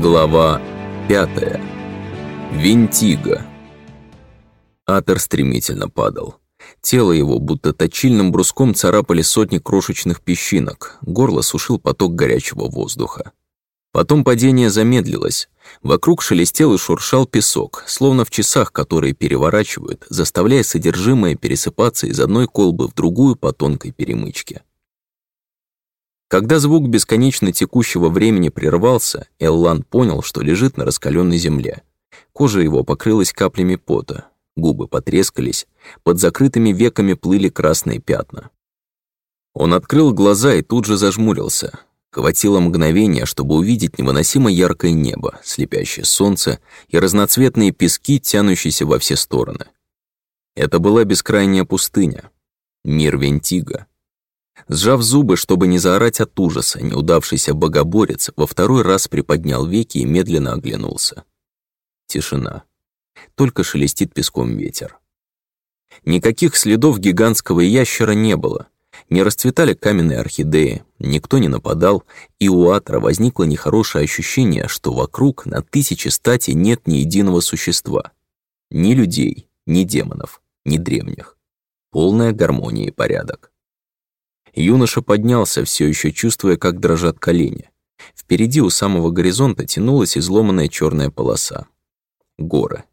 Глава пятая. Винтига. Атер стремительно падал. Тело его будто точильным бруском царапали сотни крошечных песчинок, горло сушил поток горячего воздуха. Потом падение замедлилось. Вокруг шелестел и шуршал песок, словно в часах, которые переворачивают, заставляя содержимое пересыпаться из одной колбы в другую по тонкой перемычке. Когда звук бесконечно текущего времени прервался, Эллан понял, что лежит на раскаленной земле. Кожа его покрылась каплями пота, губы потрескались, под закрытыми веками плыли красные пятна. Он открыл глаза и тут же зажмурился. Хватило мгновения, чтобы увидеть невыносимо яркое небо, слепящее солнце и разноцветные пески, тянущиеся во все стороны. Это была бескрайняя пустыня. Мир Вентига. Сжав зубы, чтобы не заорать от ужаса, неудавшийся богоборец во второй раз приподнял веки и медленно оглянулся. Тишина. Только шелестит песком ветер. Никаких следов гигантского ящера не было. Не расцветали каменные орхидеи, никто не нападал, и у Атра возникло нехорошее ощущение, что вокруг на тысячи стати нет ни единого существа. Ни людей, ни демонов, ни древних. Полная гармония и порядок. Юноша поднялся, все еще чувствуя, как дрожат колени. Впереди у самого горизонта тянулась изломанная черная полоса. Горы.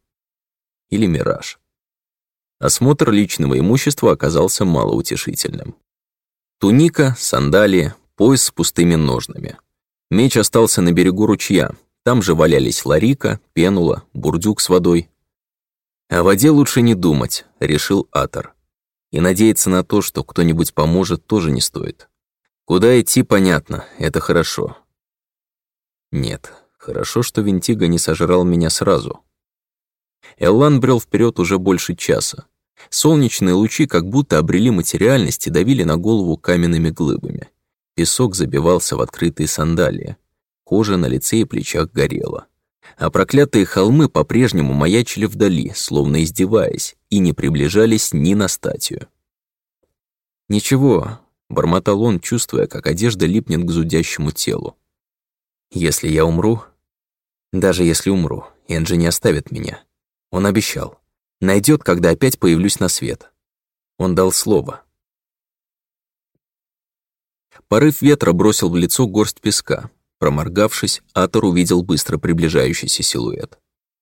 Или мираж. Осмотр личного имущества оказался малоутешительным. Туника, сандалии, пояс с пустыми ножнами. Меч остался на берегу ручья. Там же валялись ларика, пенула, бурдюк с водой. О воде лучше не думать, решил Атор. И надеяться на то, что кто-нибудь поможет, тоже не стоит. Куда идти, понятно, это хорошо. Нет, хорошо, что Винтига не сожрал меня сразу. Эллан брел вперед уже больше часа. Солнечные лучи как будто обрели материальность и давили на голову каменными глыбами. Песок забивался в открытые сандалии. Кожа на лице и плечах горела а проклятые холмы по-прежнему маячили вдали, словно издеваясь, и не приближались ни на статью. «Ничего», — бормотал он, чувствуя, как одежда липнет к зудящему телу. «Если я умру...» «Даже если умру, Энджи не оставит меня. Он обещал. Найдет, когда опять появлюсь на свет. Он дал слово». Порыв ветра бросил в лицо горсть песка, Проморгавшись, Атор увидел быстро приближающийся силуэт.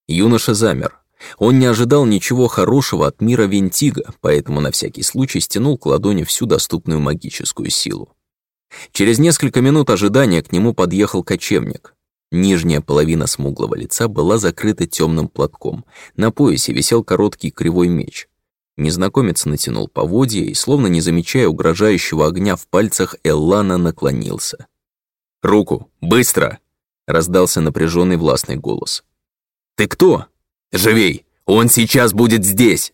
Юноша замер. Он не ожидал ничего хорошего от мира Вентига, поэтому на всякий случай стянул к ладони всю доступную магическую силу. Через несколько минут ожидания к нему подъехал кочевник. Нижняя половина смуглого лица была закрыта темным платком. На поясе висел короткий кривой меч. Незнакомец натянул поводья и, словно не замечая угрожающего огня в пальцах, Эллана наклонился. «Руку! Быстро!» — раздался напряженный властный голос. «Ты кто? Живей! Он сейчас будет здесь!»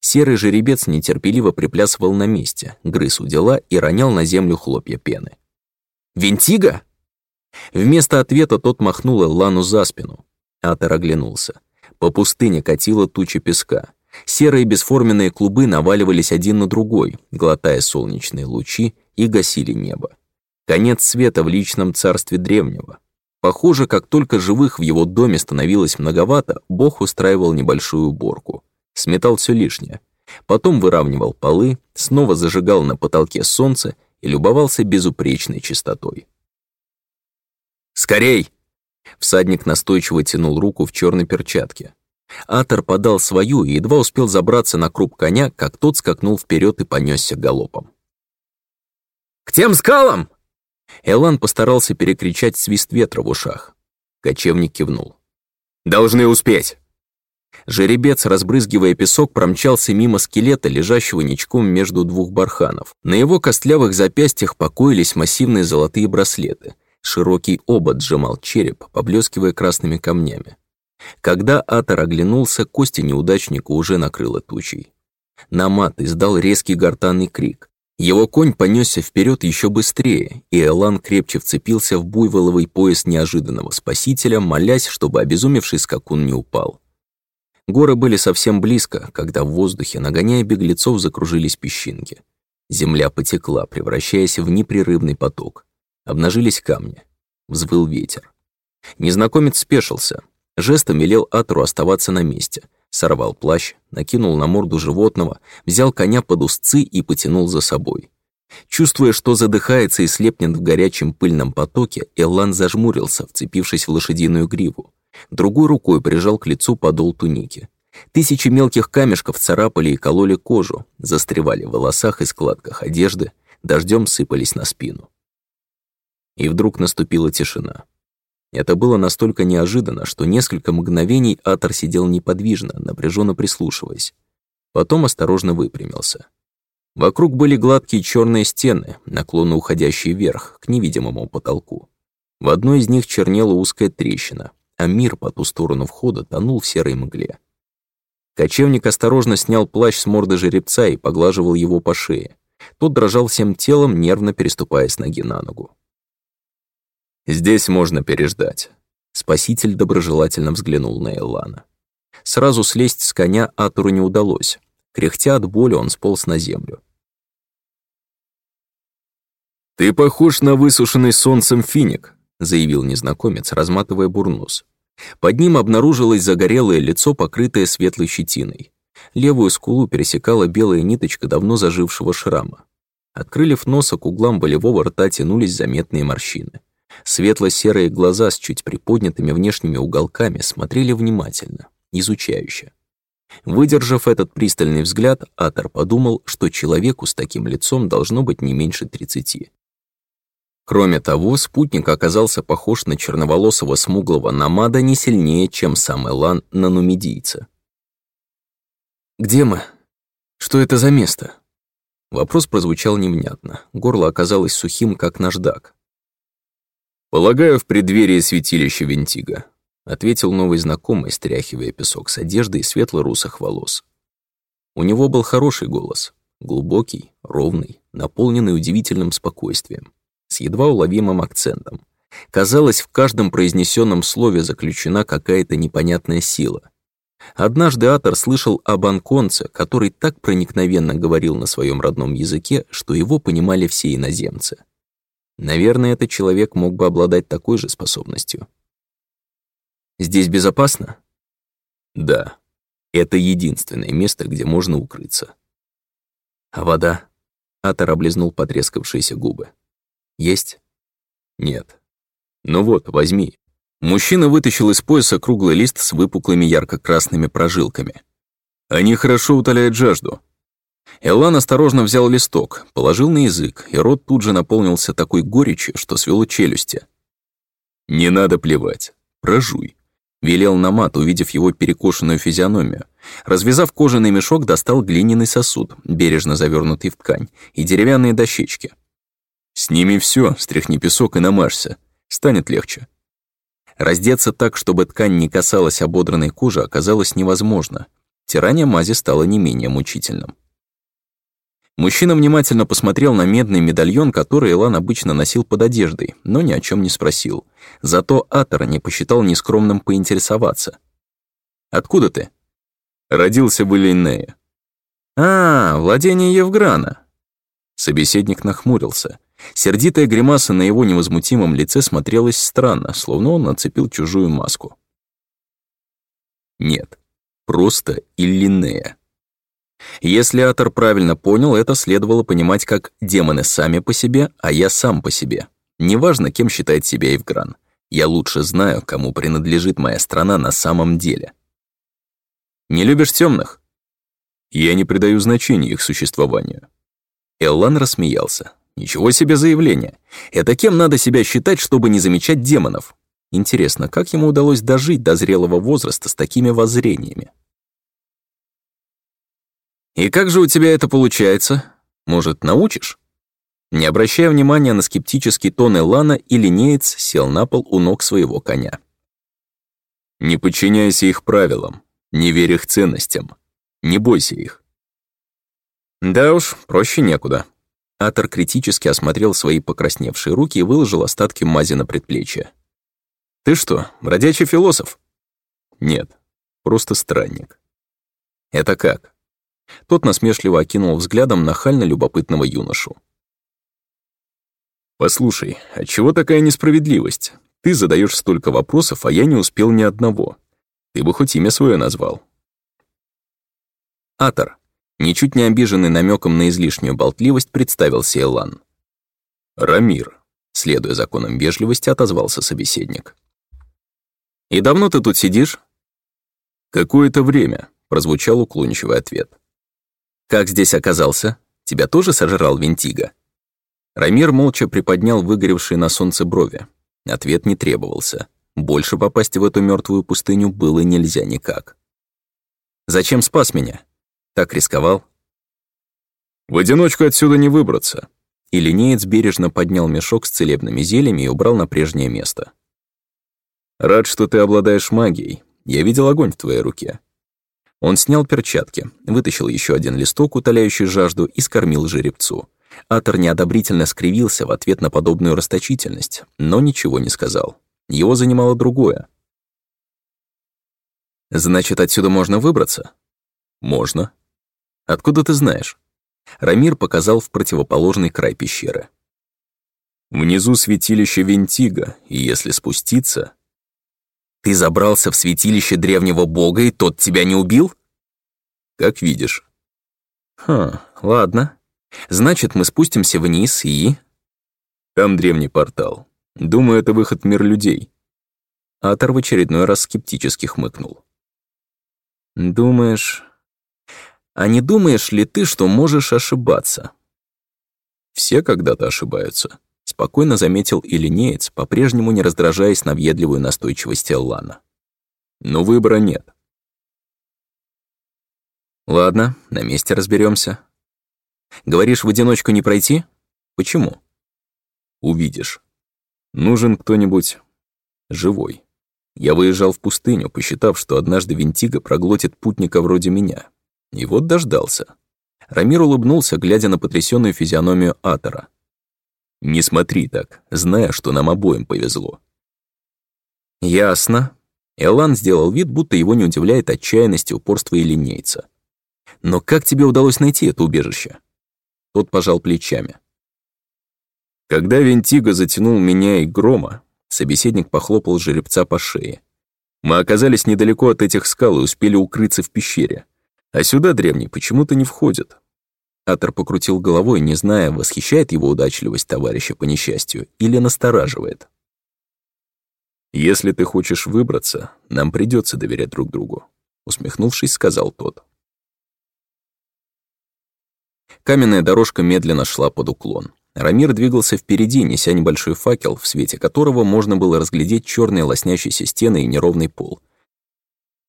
Серый жеребец нетерпеливо приплясывал на месте, грыз у дела и ронял на землю хлопья пены. «Вентига?» Вместо ответа тот махнул Эллану за спину. Атор оглянулся. По пустыне катила туча песка. Серые бесформенные клубы наваливались один на другой, глотая солнечные лучи и гасили небо. Конец света в личном царстве древнего. Похоже, как только живых в его доме становилось многовато, Бог устраивал небольшую уборку. Сметал все лишнее. Потом выравнивал полы, снова зажигал на потолке солнце и любовался безупречной чистотой. «Скорей!» Всадник настойчиво тянул руку в черной перчатке. Атор подал свою и едва успел забраться на круп коня, как тот скакнул вперед и понесся галопом. «К тем скалам!» Элан постарался перекричать свист ветра в ушах. Кочевник кивнул. «Должны успеть!» Жеребец, разбрызгивая песок, промчался мимо скелета, лежащего ничком между двух барханов. На его костлявых запястьях покоились массивные золотые браслеты. Широкий обод сжимал череп, поблескивая красными камнями. Когда Атор оглянулся, кости неудачника уже накрыло тучей. Намат издал резкий гортанный крик. Его конь понесся вперед еще быстрее, и Элан крепче вцепился в буйволовый пояс неожиданного спасителя, молясь, чтобы обезумевший скакун не упал. Горы были совсем близко, когда в воздухе, нагоняя беглецов, закружились песчинки. Земля потекла, превращаясь в непрерывный поток. Обнажились камни. Взвыл ветер. Незнакомец спешился. Жестом велел Атору оставаться на месте. Сорвал плащ, накинул на морду животного, взял коня под узцы и потянул за собой. Чувствуя, что задыхается и слепнет в горячем пыльном потоке, Эллан зажмурился, вцепившись в лошадиную гриву. Другой рукой прижал к лицу подол туники. Тысячи мелких камешков царапали и кололи кожу, застревали в волосах и складках одежды, дождем сыпались на спину. И вдруг наступила тишина. Это было настолько неожиданно, что несколько мгновений Атор сидел неподвижно, напряженно прислушиваясь. Потом осторожно выпрямился. Вокруг были гладкие черные стены, наклонно уходящие вверх, к невидимому потолку. В одной из них чернела узкая трещина, а мир по ту сторону входа тонул в серой мгле. Кочевник осторожно снял плащ с морды жеребца и поглаживал его по шее. Тот дрожал всем телом, нервно переступая с ноги на ногу. «Здесь можно переждать». Спаситель доброжелательно взглянул на Эллана. Сразу слезть с коня Атуру не удалось. Кряхтя от боли, он сполз на землю. «Ты похож на высушенный солнцем финик», — заявил незнакомец, разматывая бурнус. Под ним обнаружилось загорелое лицо, покрытое светлой щетиной. Левую скулу пересекала белая ниточка давно зажившего шрама. От крыльев носа к углам болевого рта тянулись заметные морщины. Светло-серые глаза с чуть приподнятыми внешними уголками смотрели внимательно, изучающе. Выдержав этот пристальный взгляд, Атор подумал, что человеку с таким лицом должно быть не меньше тридцати. Кроме того, спутник оказался похож на черноволосого смуглого намада не сильнее, чем сам Элан на нумидийца. «Где мы? Что это за место?» Вопрос прозвучал невнятно. Горло оказалось сухим, как наждак. «Полагаю, в преддверии святилища Вентига», — ответил новый знакомый, стряхивая песок с одежды и светло-русых волос. У него был хороший голос, глубокий, ровный, наполненный удивительным спокойствием, с едва уловимым акцентом. Казалось, в каждом произнесенном слове заключена какая-то непонятная сила. Однажды Атор слышал об анконце, который так проникновенно говорил на своем родном языке, что его понимали все иноземцы. Наверное, этот человек мог бы обладать такой же способностью. Здесь безопасно? Да. Это единственное место, где можно укрыться. А вода? Атор облизнул потрескавшиеся губы. Есть? Нет. Ну вот, возьми. Мужчина вытащил из пояса круглый лист с выпуклыми ярко-красными прожилками. Они хорошо утоляют жажду. Эллан осторожно взял листок, положил на язык, и рот тут же наполнился такой горечью, что свело челюсти. «Не надо плевать. Прожуй», — велел Намат, увидев его перекошенную физиономию. Развязав кожаный мешок, достал глиняный сосуд, бережно завернутый в ткань, и деревянные дощечки. «Сними все, стряхни песок и намажься. Станет легче». Раздеться так, чтобы ткань не касалась ободранной кожи, оказалось невозможно. Тирание мази стало не менее мучительным. Мужчина внимательно посмотрел на медный медальон, который Элан обычно носил под одеждой, но ни о чем не спросил. Зато Атор не посчитал нескромным поинтересоваться. «Откуда ты?» «Родился в Иллинее». «А, владение Евграна». Собеседник нахмурился. Сердитая гримаса на его невозмутимом лице смотрелась странно, словно он нацепил чужую маску. «Нет, просто Иллинея». Если Атор правильно понял, это следовало понимать как демоны сами по себе, а я сам по себе. Неважно, кем считает себя Евгран. Я лучше знаю, кому принадлежит моя страна на самом деле. Не любишь темных? Я не придаю значения их существованию. Эллан рассмеялся. Ничего себе заявление. Это кем надо себя считать, чтобы не замечать демонов? Интересно, как ему удалось дожить до зрелого возраста с такими воззрениями? «И как же у тебя это получается? Может, научишь?» Не обращая внимания на скептический тон Элана, и линеец сел на пол у ног своего коня. «Не подчиняйся их правилам, не верь их ценностям, не бойся их». «Да уж, проще некуда». Атор критически осмотрел свои покрасневшие руки и выложил остатки мази на предплечье. «Ты что, бродячий философ?» «Нет, просто странник». «Это как?» Тот насмешливо окинул взглядом нахально любопытного юношу. «Послушай, а чего такая несправедливость? Ты задаешь столько вопросов, а я не успел ни одного. Ты бы хоть имя свое назвал. Атор, ничуть не обиженный намеком на излишнюю болтливость, представился Элан. Рамир, следуя законам вежливости, отозвался собеседник. «И давно ты тут сидишь?» «Какое-то время», — прозвучал уклончивый ответ. «Как здесь оказался? Тебя тоже сожрал Вентига?» Рамир молча приподнял выгоревшие на солнце брови. Ответ не требовался. Больше попасть в эту мертвую пустыню было нельзя никак. «Зачем спас меня? Так рисковал?» «В одиночку отсюда не выбраться». И линеец бережно поднял мешок с целебными зельями и убрал на прежнее место. «Рад, что ты обладаешь магией. Я видел огонь в твоей руке». Он снял перчатки, вытащил еще один листок, утоляющий жажду, и скормил жеребцу. Атор неодобрительно скривился в ответ на подобную расточительность, но ничего не сказал. Его занимало другое. «Значит, отсюда можно выбраться?» «Можно». «Откуда ты знаешь?» Рамир показал в противоположный край пещеры. «Внизу святилище Вентига, и если спуститься...» «Ты забрался в святилище древнего бога, и тот тебя не убил?» «Как видишь». «Хм, ладно. Значит, мы спустимся вниз и...» «Там древний портал. Думаю, это выход в мир людей». Атор в очередной раз скептически хмыкнул. «Думаешь...» «А не думаешь ли ты, что можешь ошибаться?» «Все когда-то ошибаются», — спокойно заметил Илинеец, по-прежнему не раздражаясь на въедливую настойчивость Эллана. «Но выбора нет». «Ладно, на месте разберемся. Говоришь, в одиночку не пройти? Почему? Увидишь. Нужен кто-нибудь живой. Я выезжал в пустыню, посчитав, что однажды Винтига проглотит путника вроде меня. И вот дождался. Рамир улыбнулся, глядя на потрясенную физиономию Атора. «Не смотри так, зная, что нам обоим повезло». «Ясно». Элан сделал вид, будто его не удивляет отчаянность упорство и линейца. «Но как тебе удалось найти это убежище?» Тот пожал плечами. Когда Вентиго затянул меня и Грома, собеседник похлопал жеребца по шее. Мы оказались недалеко от этих скал и успели укрыться в пещере. А сюда древний почему-то не входит. Атор покрутил головой, не зная, восхищает его удачливость товарища по несчастью или настораживает. «Если ты хочешь выбраться, нам придется доверять друг другу», усмехнувшись, сказал тот. Каменная дорожка медленно шла под уклон. Рамир двигался впереди, неся небольшой факел, в свете которого можно было разглядеть черные лоснящиеся стены и неровный пол.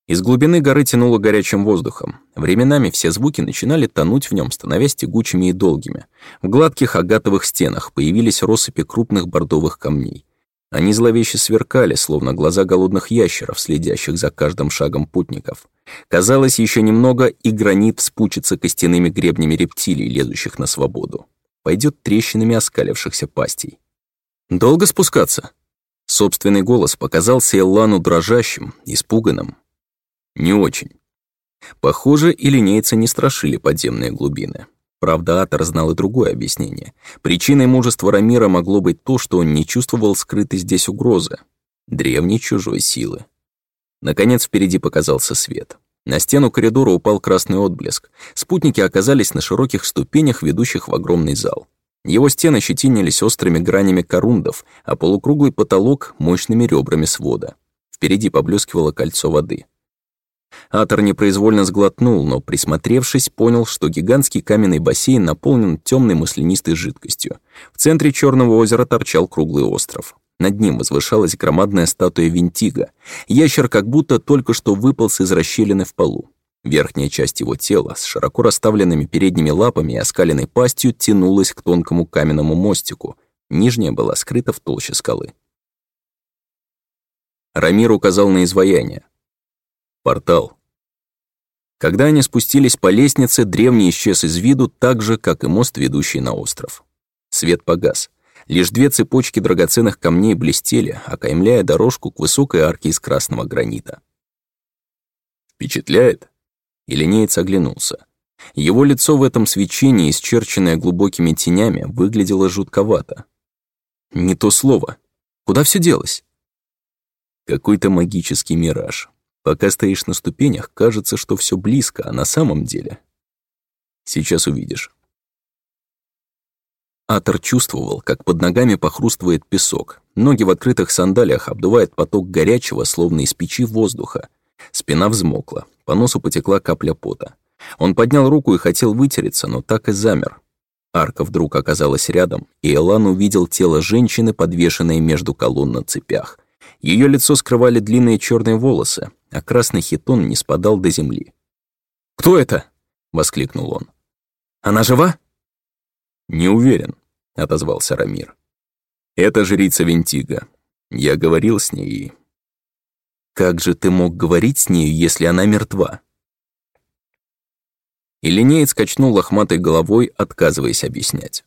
Из глубины горы тянуло горячим воздухом. Временами все звуки начинали тонуть в нем, становясь тягучими и долгими. В гладких агатовых стенах появились россыпи крупных бордовых камней. Они зловеще сверкали, словно глаза голодных ящеров, следящих за каждым шагом путников. Казалось, еще немного, и гранит вспучится костяными гребнями рептилий, лезущих на свободу. Пойдет трещинами оскалившихся пастей. «Долго спускаться?» Собственный голос показался Эллану дрожащим, испуганным. «Не очень». Похоже, и линейцы не страшили подземные глубины. Правда, Атор знал и другое объяснение. Причиной мужества Рамира могло быть то, что он не чувствовал скрытой здесь угрозы. Древней чужой силы. Наконец впереди показался свет. На стену коридора упал красный отблеск. Спутники оказались на широких ступенях, ведущих в огромный зал. Его стены щетинились острыми гранями корундов, а полукруглый потолок — мощными ребрами свода. Впереди поблескивало кольцо воды. Атор непроизвольно сглотнул, но, присмотревшись, понял, что гигантский каменный бассейн наполнен темной маслянистой жидкостью. В центре Черного озера торчал круглый остров. Над ним возвышалась громадная статуя Винтига. Ящер как будто только что выполз из расщелины в полу. Верхняя часть его тела с широко расставленными передними лапами и оскаленной пастью тянулась к тонкому каменному мостику. Нижняя была скрыта в толще скалы. Рамир указал на изваяние. Портал. Когда они спустились по лестнице, древний исчез из виду так же, как и мост, ведущий на остров. Свет погас. Лишь две цепочки драгоценных камней блестели, окаймляя дорожку к высокой арке из красного гранита. «Впечатляет?» И линеец оглянулся. Его лицо в этом свечении, исчерченное глубокими тенями, выглядело жутковато. «Не то слово. Куда все делось?» Какой-то магический мираж. Пока стоишь на ступенях, кажется, что все близко, а на самом деле... Сейчас увидишь. Атор чувствовал, как под ногами похрустывает песок. Ноги в открытых сандалиях обдувает поток горячего, словно из печи воздуха. Спина взмокла, по носу потекла капля пота. Он поднял руку и хотел вытереться, но так и замер. Арка вдруг оказалась рядом, и Элан увидел тело женщины, подвешенное между колонн на цепях. Ее лицо скрывали длинные черные волосы, а красный хитон не спадал до земли. «Кто это?» — воскликнул он. «Она жива?» «Не уверен», — отозвался Рамир. «Это жрица Вентига. Я говорил с ней и...» «Как же ты мог говорить с нею, если она мертва?» И линеец качнул лохматой головой, отказываясь объяснять.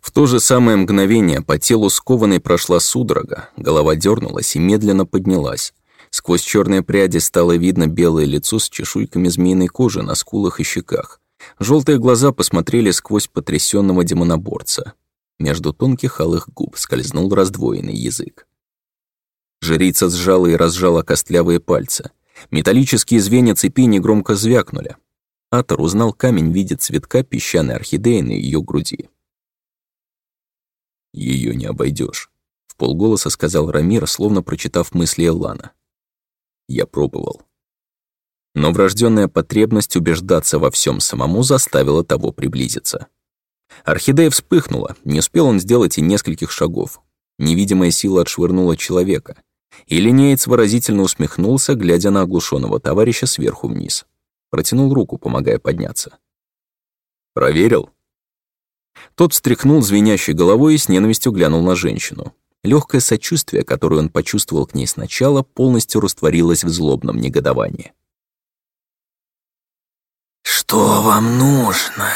В то же самое мгновение по телу скованной прошла судорога, голова дернулась и медленно поднялась. Сквозь черные пряди стало видно белое лицо с чешуйками змеиной кожи на скулах и щеках. Желтые глаза посмотрели сквозь потрясенного демоноборца. Между тонких алых губ скользнул раздвоенный язык. Жрица сжала и разжала костлявые пальцы. Металлические звенья цепи негромко звякнули. Атор узнал камень в виде цветка песчаной орхидеи на ее груди. Ее не обойдешь, в полголоса сказал Рамир, словно прочитав мысли Эллана. Я пробовал. Но врожденная потребность убеждаться во всем самому заставила того приблизиться. Орхидея вспыхнула, не успел он сделать и нескольких шагов. Невидимая сила отшвырнула человека. И линеец выразительно усмехнулся, глядя на оглушенного товарища сверху вниз. Протянул руку, помогая подняться. «Проверил?» Тот встряхнул звенящей головой и с ненавистью глянул на женщину. Легкое сочувствие, которое он почувствовал к ней сначала, полностью растворилось в злобном негодовании. «Что вам нужно?»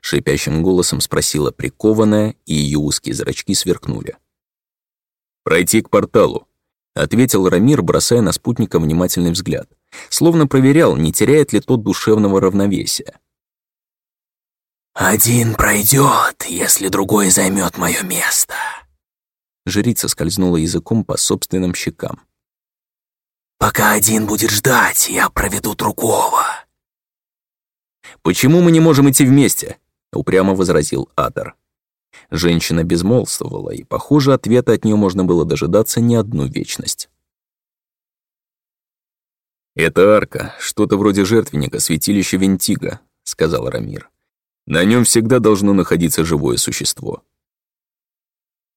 Шипящим голосом спросила прикованная, и ее узкие зрачки сверкнули. «Пройти к порталу», — ответил Рамир, бросая на спутника внимательный взгляд. Словно проверял, не теряет ли тот душевного равновесия. «Один пройдет, если другой займет мое место». Жрица скользнула языком по собственным щекам. «Пока один будет ждать, я проведу другого». «Почему мы не можем идти вместе?» — упрямо возразил Адер. Женщина безмолвствовала, и, похоже, ответа от нее можно было дожидаться не одну вечность. «Это арка, что-то вроде жертвенника, святилища Вентига», — сказал Рамир. На нем всегда должно находиться живое существо.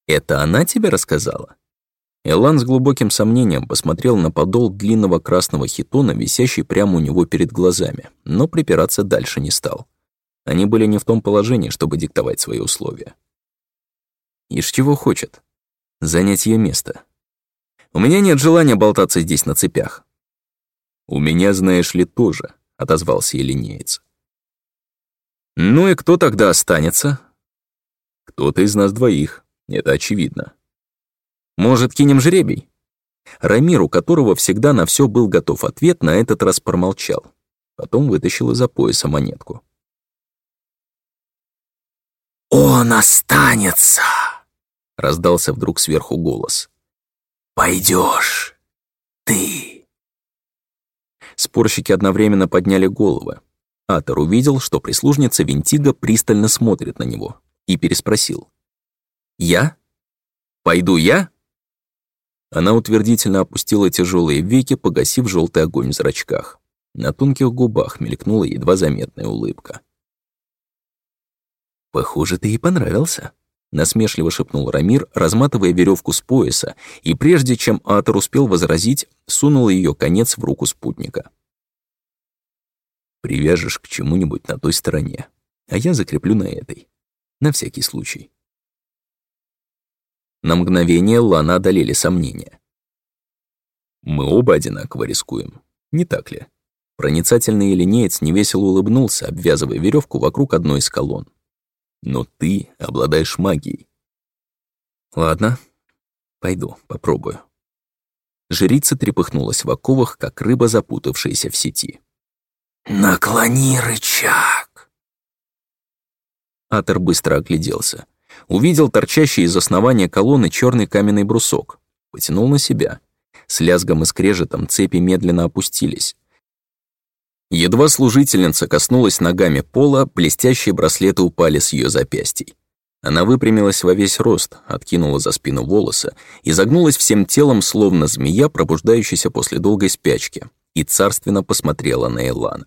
«Это она тебе рассказала?» Элан с глубоким сомнением посмотрел на подол длинного красного хитона, висящий прямо у него перед глазами, но припираться дальше не стал. Они были не в том положении, чтобы диктовать свои условия. Ишь чего хочет? Занять ее место. У меня нет желания болтаться здесь на цепях. У меня, знаешь ли, тоже, отозвался Елинеец. Ну и кто тогда останется? Кто-то из нас двоих, это очевидно. Может, кинем жребий? Рамир, у которого всегда на все был готов ответ, на этот раз промолчал. Потом вытащил из-за пояса монетку. «Он останется!» — раздался вдруг сверху голос. «Пойдешь ты!» Спорщики одновременно подняли головы. Атор увидел, что прислужница Винтига пристально смотрит на него и переспросил. «Я? Пойду я?» Она утвердительно опустила тяжелые веки, погасив желтый огонь в зрачках. На тонких губах мелькнула едва заметная улыбка. «Похоже, ты ей понравился», — насмешливо шепнул Рамир, разматывая веревку с пояса, и прежде чем Атор успел возразить, сунул ее конец в руку спутника привяжешь к чему-нибудь на той стороне, а я закреплю на этой. На всякий случай. На мгновение Лана одолели сомнения. Мы оба одинаково рискуем, не так ли? Проницательный линеец невесело улыбнулся, обвязывая веревку вокруг одной из колонн. Но ты обладаешь магией. Ладно, пойду, попробую. Жрица трепыхнулась в оковах, как рыба, запутавшаяся в сети. «Наклони рычаг!» Атер быстро огляделся. Увидел торчащий из основания колонны черный каменный брусок. Потянул на себя. С лязгом и скрежетом цепи медленно опустились. Едва служительница коснулась ногами пола, блестящие браслеты упали с ее запястий. Она выпрямилась во весь рост, откинула за спину волосы и загнулась всем телом, словно змея, пробуждающаяся после долгой спячки, и царственно посмотрела на Элана.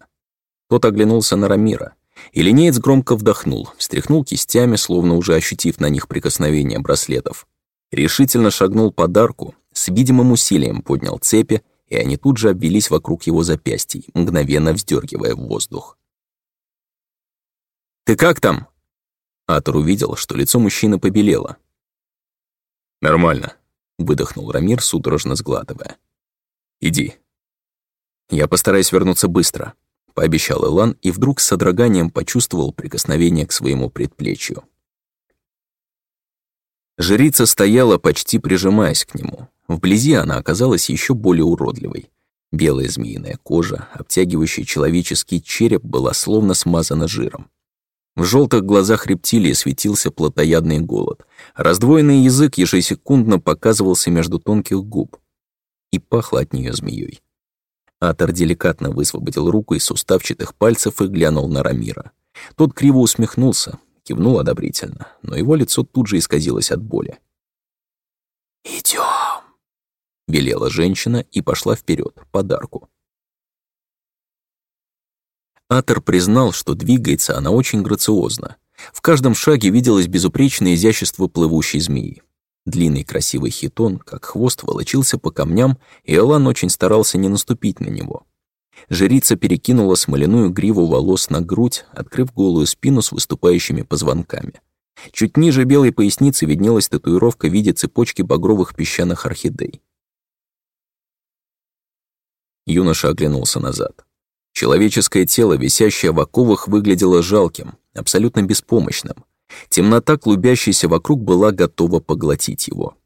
Тот оглянулся на Рамира, и линеец громко вдохнул, встряхнул кистями, словно уже ощутив на них прикосновение браслетов. Решительно шагнул под арку, с видимым усилием поднял цепи и они тут же обвелись вокруг его запястий, мгновенно вздергивая в воздух. «Ты как там?» Атор увидел, что лицо мужчины побелело. «Нормально», — выдохнул Рамир, судорожно сглатывая. «Иди». «Я постараюсь вернуться быстро», — пообещал Элан и вдруг с содроганием почувствовал прикосновение к своему предплечью. Жрица стояла, почти прижимаясь к нему. Вблизи она оказалась еще более уродливой. Белая змеиная кожа, обтягивающая человеческий череп, была словно смазана жиром. В желтых глазах рептилии светился плотоядный голод. Раздвоенный язык ежесекундно показывался между тонких губ. И пахло от нее змеей. Атор деликатно высвободил руку из суставчатых пальцев и глянул на Рамира. Тот криво усмехнулся, кивнул одобрительно, но его лицо тут же исказилось от боли. «Идём», — велела женщина и пошла вперед подарку. Атер признал, что двигается она очень грациозно. В каждом шаге виделось безупречное изящество плывущей змеи. Длинный красивый хитон, как хвост, волочился по камням, и Элан очень старался не наступить на него. Жрица перекинула смоляную гриву волос на грудь, открыв голую спину с выступающими позвонками. Чуть ниже белой поясницы виднелась татуировка в виде цепочки багровых песчаных орхидей. Юноша оглянулся назад. Человеческое тело, висящее в оковах, выглядело жалким, абсолютно беспомощным. Темнота, клубящаяся вокруг, была готова поглотить его.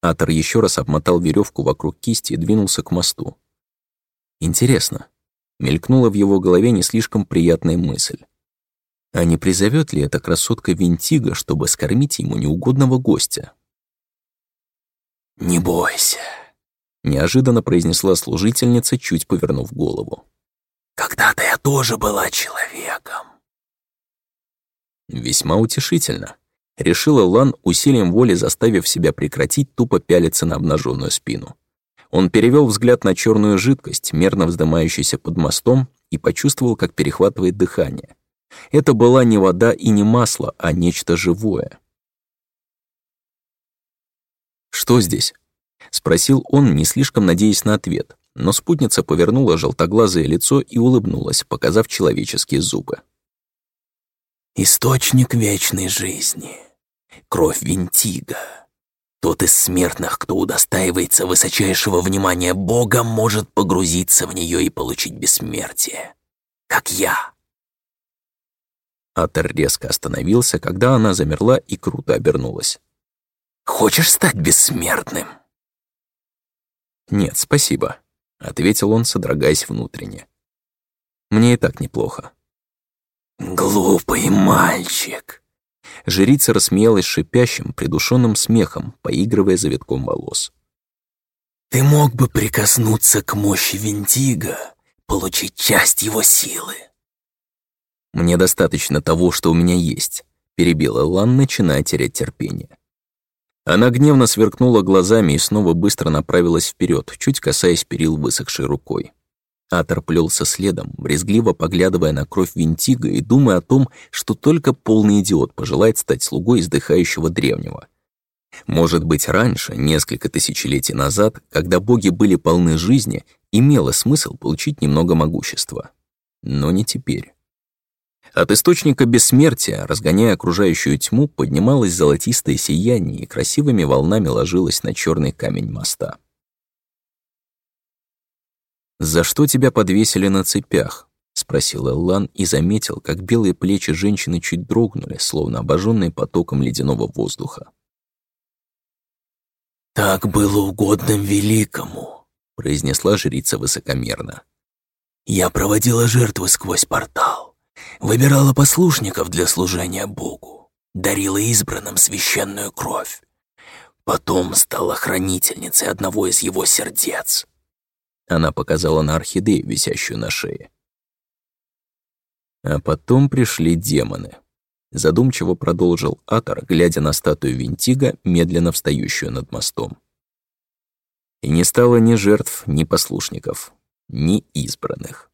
Атор еще раз обмотал веревку вокруг кисти и двинулся к мосту. Интересно, мелькнула в его голове не слишком приятная мысль. А не призовет ли эта красотка Винтига, чтобы скормить ему неугодного гостя? «Не бойся», — неожиданно произнесла служительница, чуть повернув голову. «Когда-то я тоже была человеком». Весьма утешительно. Решила Лан, усилием воли заставив себя прекратить тупо пялиться на обнаженную спину. Он перевел взгляд на черную жидкость, мерно вздымающуюся под мостом, и почувствовал, как перехватывает дыхание. Это была не вода и не масло, а нечто живое. «Что здесь?» — спросил он, не слишком надеясь на ответ, но спутница повернула желтоглазое лицо и улыбнулась, показав человеческие зубы. «Источник вечной жизни. Кровь Винтига. Тот из смертных, кто удостаивается высочайшего внимания Бога, может погрузиться в нее и получить бессмертие. Как я». Атер резко остановился, когда она замерла и круто обернулась. «Хочешь стать бессмертным?» «Нет, спасибо», — ответил он, содрогаясь внутренне. «Мне и так неплохо». «Глупый мальчик!» Жрица рассмеялась шипящим, придушенным смехом, поигрывая завитком волос. «Ты мог бы прикоснуться к мощи Винтига, получить часть его силы». «Мне достаточно того, что у меня есть», — перебила Лан, начиная терять терпение. Она гневно сверкнула глазами и снова быстро направилась вперед, чуть касаясь перил высохшей рукой. Атор плелся следом, брезгливо поглядывая на кровь Винтига и думая о том, что только полный идиот пожелает стать слугой издыхающего древнего. Может быть, раньше, несколько тысячелетий назад, когда боги были полны жизни, имело смысл получить немного могущества. Но не теперь. От источника бессмертия, разгоняя окружающую тьму, поднималось золотистое сияние и красивыми волнами ложилось на черный камень моста. «За что тебя подвесили на цепях?» — спросил Эллан и заметил, как белые плечи женщины чуть дрогнули, словно обожженные потоком ледяного воздуха. «Так было угодно великому», — произнесла жрица высокомерно. «Я проводила жертвы сквозь портал, выбирала послушников для служения Богу, дарила избранным священную кровь. Потом стала хранительницей одного из его сердец. Она показала на орхидею, висящую на шее. А потом пришли демоны. Задумчиво продолжил Атор, глядя на статую Винтига, медленно встающую над мостом. И не стало ни жертв, ни послушников, ни избранных.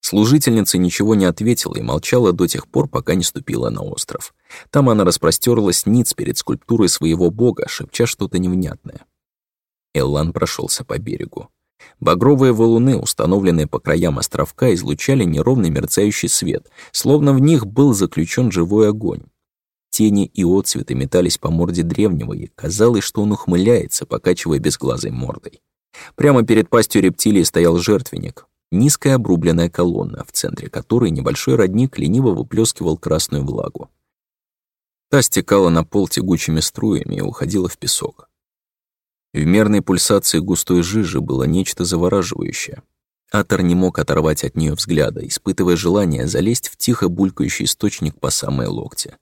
Служительница ничего не ответила и молчала до тех пор, пока не ступила на остров. Там она распростерлась ниц перед скульптурой своего бога, шепча что-то невнятное. Эллан прошелся по берегу. Багровые валуны, установленные по краям островка, излучали неровный мерцающий свет, словно в них был заключен живой огонь. Тени и отцветы метались по морде древнего, и казалось, что он ухмыляется, покачивая безглазой мордой. Прямо перед пастью рептилии стоял жертвенник, низкая обрубленная колонна, в центре которой небольшой родник лениво выплескивал красную влагу. Та стекала на пол тягучими струями и уходила в песок. В мерной пульсации густой жижи было нечто завораживающее. Атор не мог оторвать от нее взгляда, испытывая желание залезть в тихо булькающий источник по самой локте.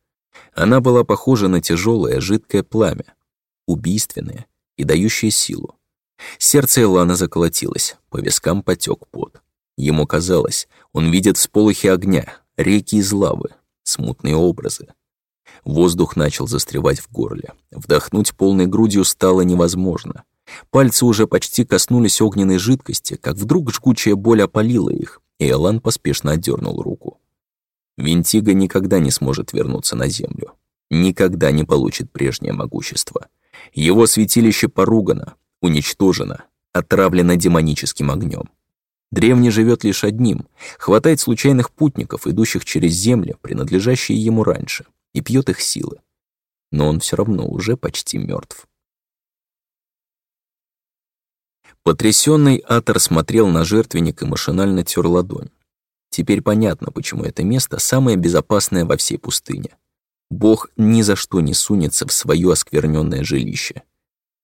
Она была похожа на тяжелое жидкое пламя, убийственное и дающее силу. Сердце Элана заколотилось, по вискам потек пот. Ему казалось, он видит всполохи огня, реки из лавы, смутные образы. Воздух начал застревать в горле. Вдохнуть полной грудью стало невозможно. Пальцы уже почти коснулись огненной жидкости, как вдруг жгучая боль опалила их, и Элан поспешно отдернул руку. Винтига никогда не сможет вернуться на Землю. Никогда не получит прежнее могущество. Его святилище поругано, уничтожено, отравлено демоническим огнем. Древний живет лишь одним, хватает случайных путников, идущих через земли, принадлежащие ему раньше и пьет их силы. Но он все равно уже почти мертв. Потрясенный Атор смотрел на жертвенник и машинально тер ладонь. Теперь понятно, почему это место самое безопасное во всей пустыне. Бог ни за что не сунется в свое оскверненное жилище,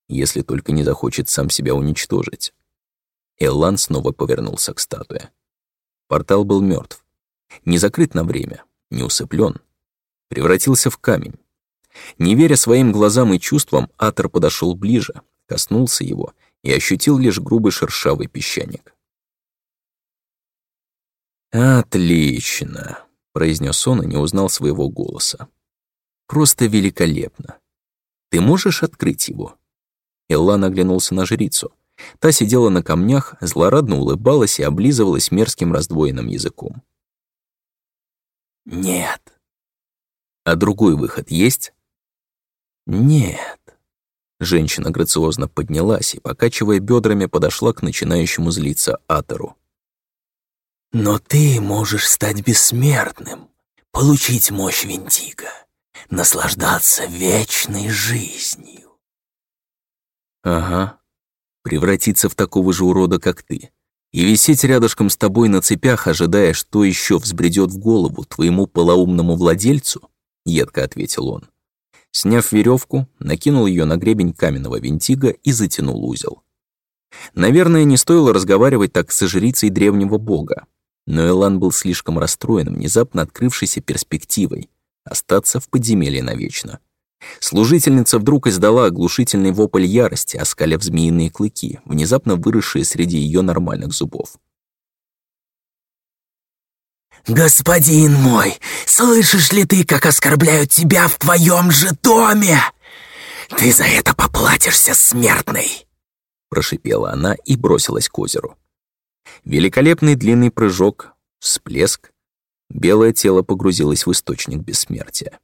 если только не захочет сам себя уничтожить. Эллан снова повернулся к статуе. Портал был мертв, не закрыт на время, не усыплен, превратился в камень. Не веря своим глазам и чувствам, Атор подошел ближе, коснулся его и ощутил лишь грубый шершавый песчаник. «Отлично», — произнес он и не узнал своего голоса. «Просто великолепно. Ты можешь открыть его?» Эллан оглянулся на жрицу. Та сидела на камнях, злорадно улыбалась и облизывалась мерзким раздвоенным языком. «Нет», а другой выход есть? Нет. Женщина грациозно поднялась и, покачивая бедрами, подошла к начинающему злиться Атору. Но ты можешь стать бессмертным, получить мощь Винтига, наслаждаться вечной жизнью. Ага, превратиться в такого же урода, как ты, и висеть рядышком с тобой на цепях, ожидая, что еще взбредет в голову твоему полоумному владельцу? — едко ответил он. Сняв веревку, накинул ее на гребень каменного винтига и затянул узел. Наверное, не стоило разговаривать так с жрицей древнего бога, но Элан был слишком расстроен внезапно открывшейся перспективой остаться в подземелье навечно. Служительница вдруг издала оглушительный вопль ярости, оскалив змеиные клыки, внезапно выросшие среди ее нормальных зубов. «Господин мой, слышишь ли ты, как оскорбляют тебя в твоем же доме? Ты за это поплатишься, смертный!» Прошипела она и бросилась к озеру. Великолепный длинный прыжок, всплеск. Белое тело погрузилось в источник бессмертия.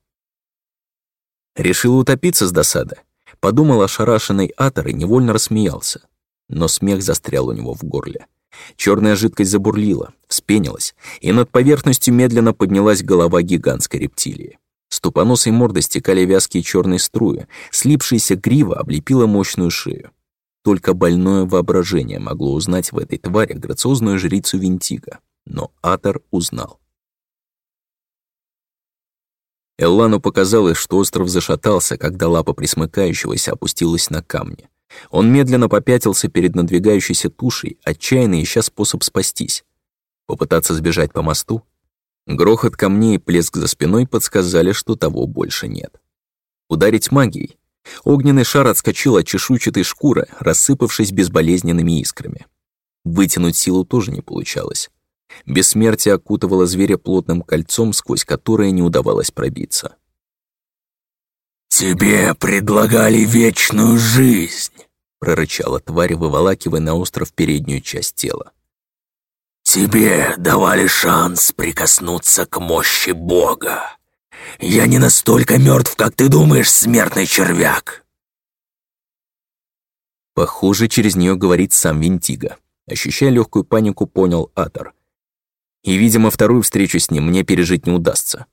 Решил утопиться с досады. Подумал ошарашенный Атор и невольно рассмеялся. Но смех застрял у него в горле. Черная жидкость забурлила, вспенилась, и над поверхностью медленно поднялась голова гигантской рептилии. С тупоносой морды стекали вязкие черные струи, слипшаяся грива облепила мощную шею. Только больное воображение могло узнать в этой твари грациозную жрицу Винтига, но Атор узнал. Эллану показалось, что остров зашатался, когда лапа присмыкающегося опустилась на камни. Он медленно попятился перед надвигающейся тушей, отчаянно ища способ спастись. Попытаться сбежать по мосту? Грохот камней и плеск за спиной подсказали, что того больше нет. Ударить магией. Огненный шар отскочил от чешуйчатой шкуры, рассыпавшись безболезненными искрами. Вытянуть силу тоже не получалось. Бессмертие окутывало зверя плотным кольцом, сквозь которое не удавалось пробиться. «Тебе предлагали вечную жизнь!» — прорычала тварь, выволакивая на остров переднюю часть тела. «Тебе давали шанс прикоснуться к мощи Бога. Я не настолько мертв, как ты думаешь, смертный червяк!» Похоже, через нее говорит сам Винтига. Ощущая легкую панику, понял Атор. И, видимо, вторую встречу с ним мне пережить не удастся.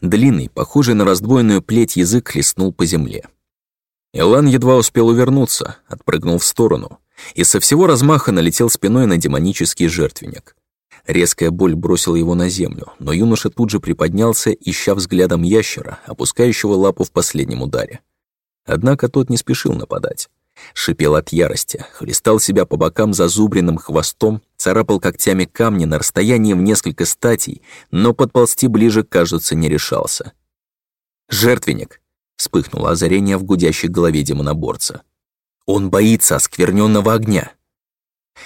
Длинный, похожий на раздвоенную плеть язык хлестнул по земле. Элан едва успел увернуться, отпрыгнул в сторону и со всего размаха налетел спиной на демонический жертвенник. Резкая боль бросила его на землю, но юноша тут же приподнялся, ища взглядом ящера, опускающего лапу в последнем ударе. Однако тот не спешил нападать. Шипел от ярости, хлестал себя по бокам зазубренным хвостом, царапал когтями камни на расстоянии в несколько статей, но подползти ближе, кажется, не решался. «Жертвенник!» — вспыхнуло озарение в гудящей голове демоноборца. «Он боится оскверненного огня!»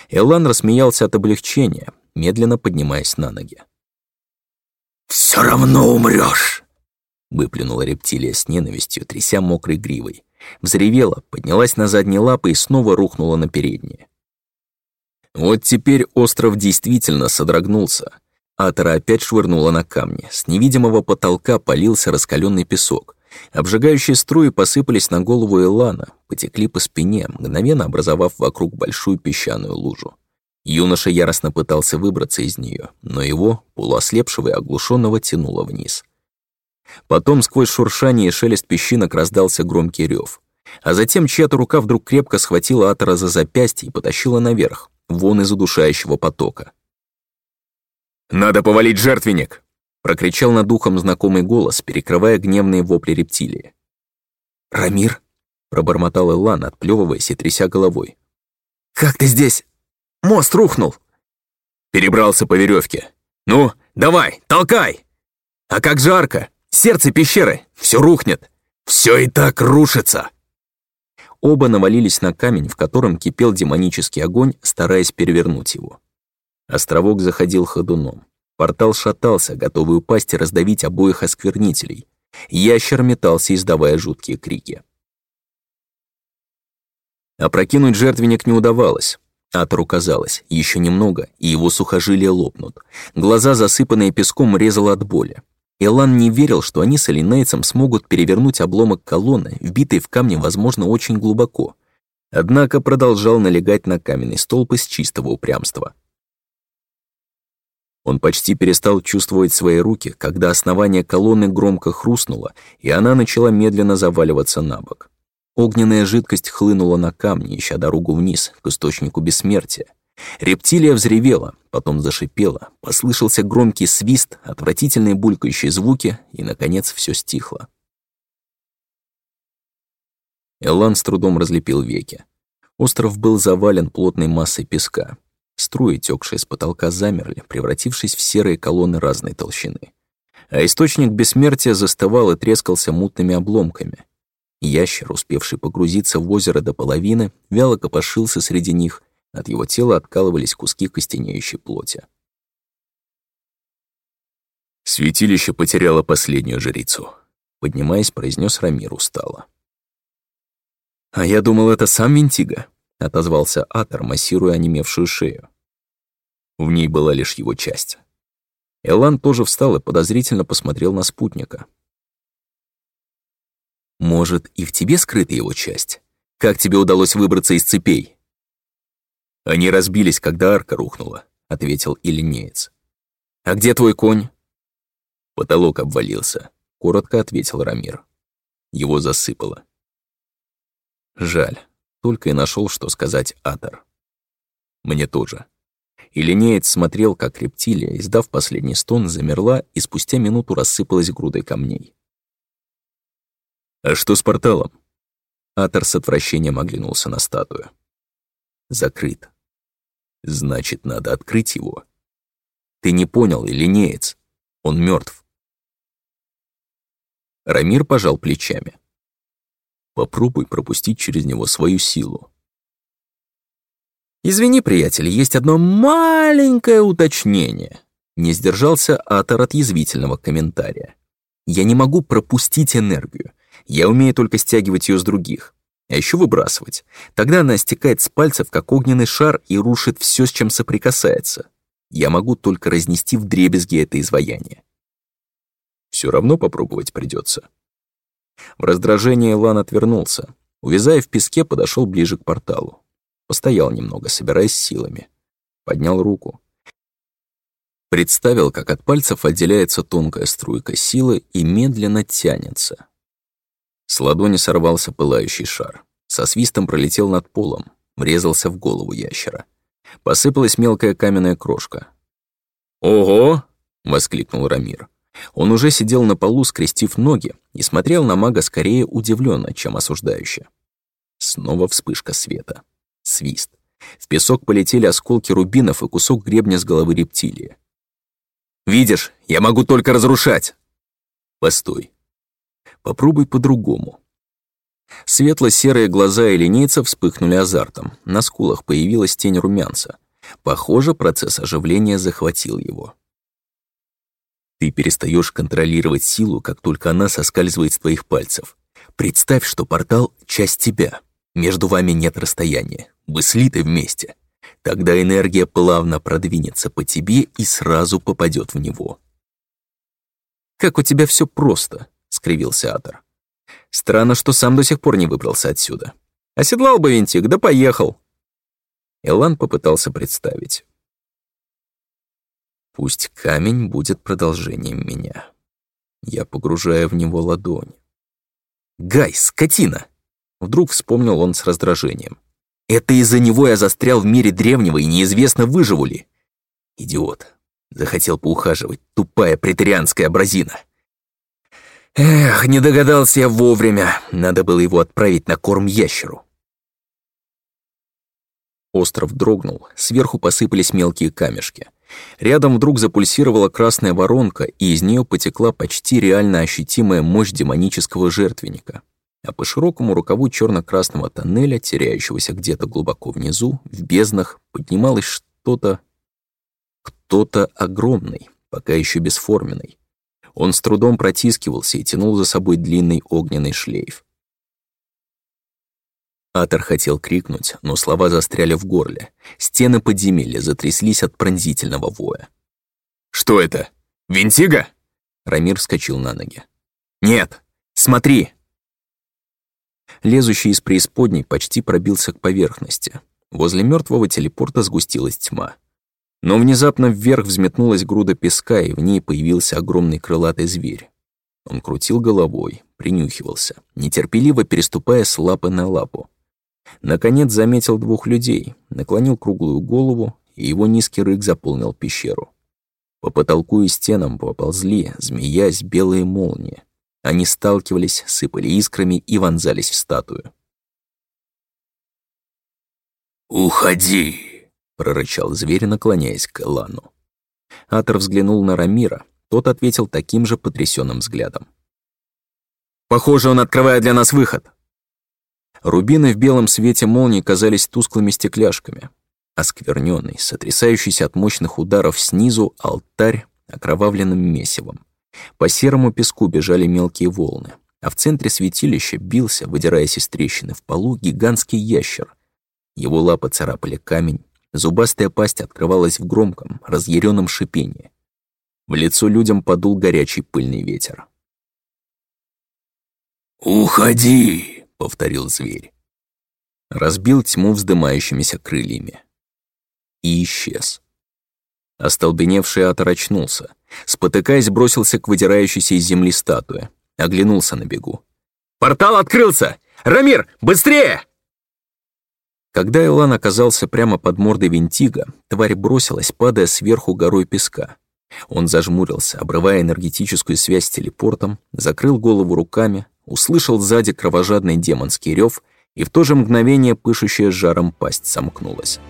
Элан рассмеялся от облегчения, медленно поднимаясь на ноги. «Все равно умрешь!» — выплюнула рептилия с ненавистью, тряся мокрой гривой. Взревела, поднялась на задние лапы и снова рухнула на передние. Вот теперь остров действительно содрогнулся. Атора опять швырнула на камни. С невидимого потолка полился раскаленный песок. Обжигающие струи посыпались на голову Элана, потекли по спине, мгновенно образовав вокруг большую песчаную лужу. Юноша яростно пытался выбраться из нее, но его, полуослепшего и оглушенного, тянуло вниз. Потом сквозь шуршание и шелест песчинок раздался громкий рев. А затем чья-то рука вдруг крепко схватила Атора за запястье и потащила наверх, вон из удушающего потока. «Надо повалить жертвенник!» — прокричал над ухом знакомый голос, перекрывая гневные вопли рептилии. «Рамир?» — пробормотал Эллан, отплевываясь и тряся головой. «Как ты здесь? Мост рухнул!» Перебрался по веревке. «Ну, давай, толкай!» «А как жарко! Сердце пещеры! Все рухнет! Все и так рушится!» Оба навалились на камень, в котором кипел демонический огонь, стараясь перевернуть его. Островок заходил ходуном. Портал шатался, готовый упасть и раздавить обоих осквернителей. Ящер метался, издавая жуткие крики. Опрокинуть жертвенник не удавалось. Атору казалось, еще немного, и его сухожилия лопнут. Глаза, засыпанные песком, резало от боли. Элан не верил, что они с Алинейцем смогут перевернуть обломок колонны, вбитый в камне, возможно, очень глубоко. Однако продолжал налегать на каменный столб из чистого упрямства. Он почти перестал чувствовать свои руки, когда основание колонны громко хрустнуло, и она начала медленно заваливаться на бок. Огненная жидкость хлынула на камни, ища дорогу вниз, к источнику бессмертия. Рептилия взревела, потом зашипела, послышался громкий свист, отвратительные булькающие звуки, и, наконец, все стихло. Элан с трудом разлепил веки. Остров был завален плотной массой песка. Струи, текшие с потолка, замерли, превратившись в серые колонны разной толщины. А источник бессмертия застывал и трескался мутными обломками. Ящер, успевший погрузиться в озеро до половины, вяло копошился среди них, от его тела откалывались куски костенеющей плоти. «Святилище потеряло последнюю жрицу», — поднимаясь, произнес Рамир устало. «А я думал, это сам Винтига», — отозвался Атор, массируя онемевшую шею. В ней была лишь его часть. Элан тоже встал и подозрительно посмотрел на спутника. «Может, и в тебе скрыта его часть? Как тебе удалось выбраться из цепей?» «Они разбились, когда арка рухнула», — ответил Иллинеец. «А где твой конь?» «Потолок обвалился», — коротко ответил Рамир. Его засыпало. Жаль, только и нашел, что сказать Атор. Мне тоже. Иллинеец смотрел, как рептилия, издав последний стон, замерла и спустя минуту рассыпалась грудой камней. «А что с порталом?» Атор с отвращением оглянулся на статую закрыт. Значит, надо открыть его. Ты не понял, линеец. Он мертв. Рамир пожал плечами. Попробуй пропустить через него свою силу. «Извини, приятель, есть одно маленькое уточнение», не сдержался Атор от язвительного комментария. «Я не могу пропустить энергию. Я умею только стягивать ее с других, а еще выбрасывать. Тогда она стекает с пальцев, как огненный шар, и рушит все, с чем соприкасается. Я могу только разнести в дребезги это изваяние. Все равно попробовать придется. В раздражении Лан отвернулся. Увязая в песке, подошел ближе к порталу. Постоял немного, собираясь силами. Поднял руку. Представил, как от пальцев отделяется тонкая струйка силы и медленно тянется. С ладони сорвался пылающий шар. Со свистом пролетел над полом, врезался в голову ящера. Посыпалась мелкая каменная крошка. «Ого!» — воскликнул Рамир. Он уже сидел на полу, скрестив ноги, и смотрел на мага скорее удивленно, чем осуждающе. Снова вспышка света. Свист. В песок полетели осколки рубинов и кусок гребня с головы рептилии. «Видишь, я могу только разрушать!» «Постой. Попробуй по-другому». Светло-серые глаза элинейца вспыхнули азартом. На скулах появилась тень румянца. Похоже, процесс оживления захватил его. Ты перестаешь контролировать силу, как только она соскальзывает с твоих пальцев. Представь, что портал — часть тебя. Между вами нет расстояния. Вы слиты вместе. Тогда энергия плавно продвинется по тебе и сразу попадет в него. «Как у тебя все просто», — скривился Атор. «Странно, что сам до сих пор не выбрался отсюда. Оседлал бы винтик, да поехал». Элан попытался представить. Пусть камень будет продолжением меня. Я погружаю в него ладонь. «Гай, скотина!» Вдруг вспомнил он с раздражением. «Это из-за него я застрял в мире древнего и неизвестно, выживу ли!» «Идиот!» Захотел поухаживать, тупая претарианская абразина. Эх, не догадался я вовремя. Надо было его отправить на корм ящеру. Остров дрогнул, сверху посыпались мелкие камешки. Рядом вдруг запульсировала красная воронка, и из нее потекла почти реально ощутимая мощь демонического жертвенника. А по широкому рукаву черно красного тоннеля, теряющегося где-то глубоко внизу, в безднах, поднималось что-то... Кто-то огромный, пока еще бесформенный. Он с трудом протискивался и тянул за собой длинный огненный шлейф. Атор хотел крикнуть, но слова застряли в горле. Стены подземелья затряслись от пронзительного воя. «Что это? Винтига?» Рамир вскочил на ноги. «Нет! Смотри!» Лезущий из преисподней почти пробился к поверхности. Возле мертвого телепорта сгустилась тьма. Но внезапно вверх взметнулась груда песка, и в ней появился огромный крылатый зверь. Он крутил головой, принюхивался, нетерпеливо переступая с лапы на лапу. Наконец заметил двух людей, наклонил круглую голову, и его низкий рык заполнил пещеру. По потолку и стенам поползли, змеясь, белые молнии. Они сталкивались, сыпали искрами и вонзались в статую. «Уходи!» — прорычал зверь, наклоняясь к Элану. Атор взглянул на Рамира, тот ответил таким же потрясенным взглядом. «Похоже, он открывает для нас выход!» Рубины в белом свете молнии казались тусклыми стекляшками. Оскверненный, сотрясающийся от мощных ударов снизу, алтарь окровавленным месивом. По серому песку бежали мелкие волны, а в центре святилища бился, выдираясь из трещины в полу, гигантский ящер. Его лапы царапали камень, зубастая пасть открывалась в громком, разъяренном шипении. В лицо людям подул горячий пыльный ветер. «Уходи!» повторил зверь. Разбил тьму вздымающимися крыльями. И исчез. Остолбеневший Атор очнулся. Спотыкаясь, бросился к выдирающейся из земли статуе. Оглянулся на бегу. «Портал открылся! Рамир, быстрее!» Когда Элан оказался прямо под мордой Винтига, тварь бросилась, падая сверху горой песка. Он зажмурился, обрывая энергетическую связь с телепортом, закрыл голову руками, услышал сзади кровожадный демонский рев, и в то же мгновение пышущая жаром пасть сомкнулась.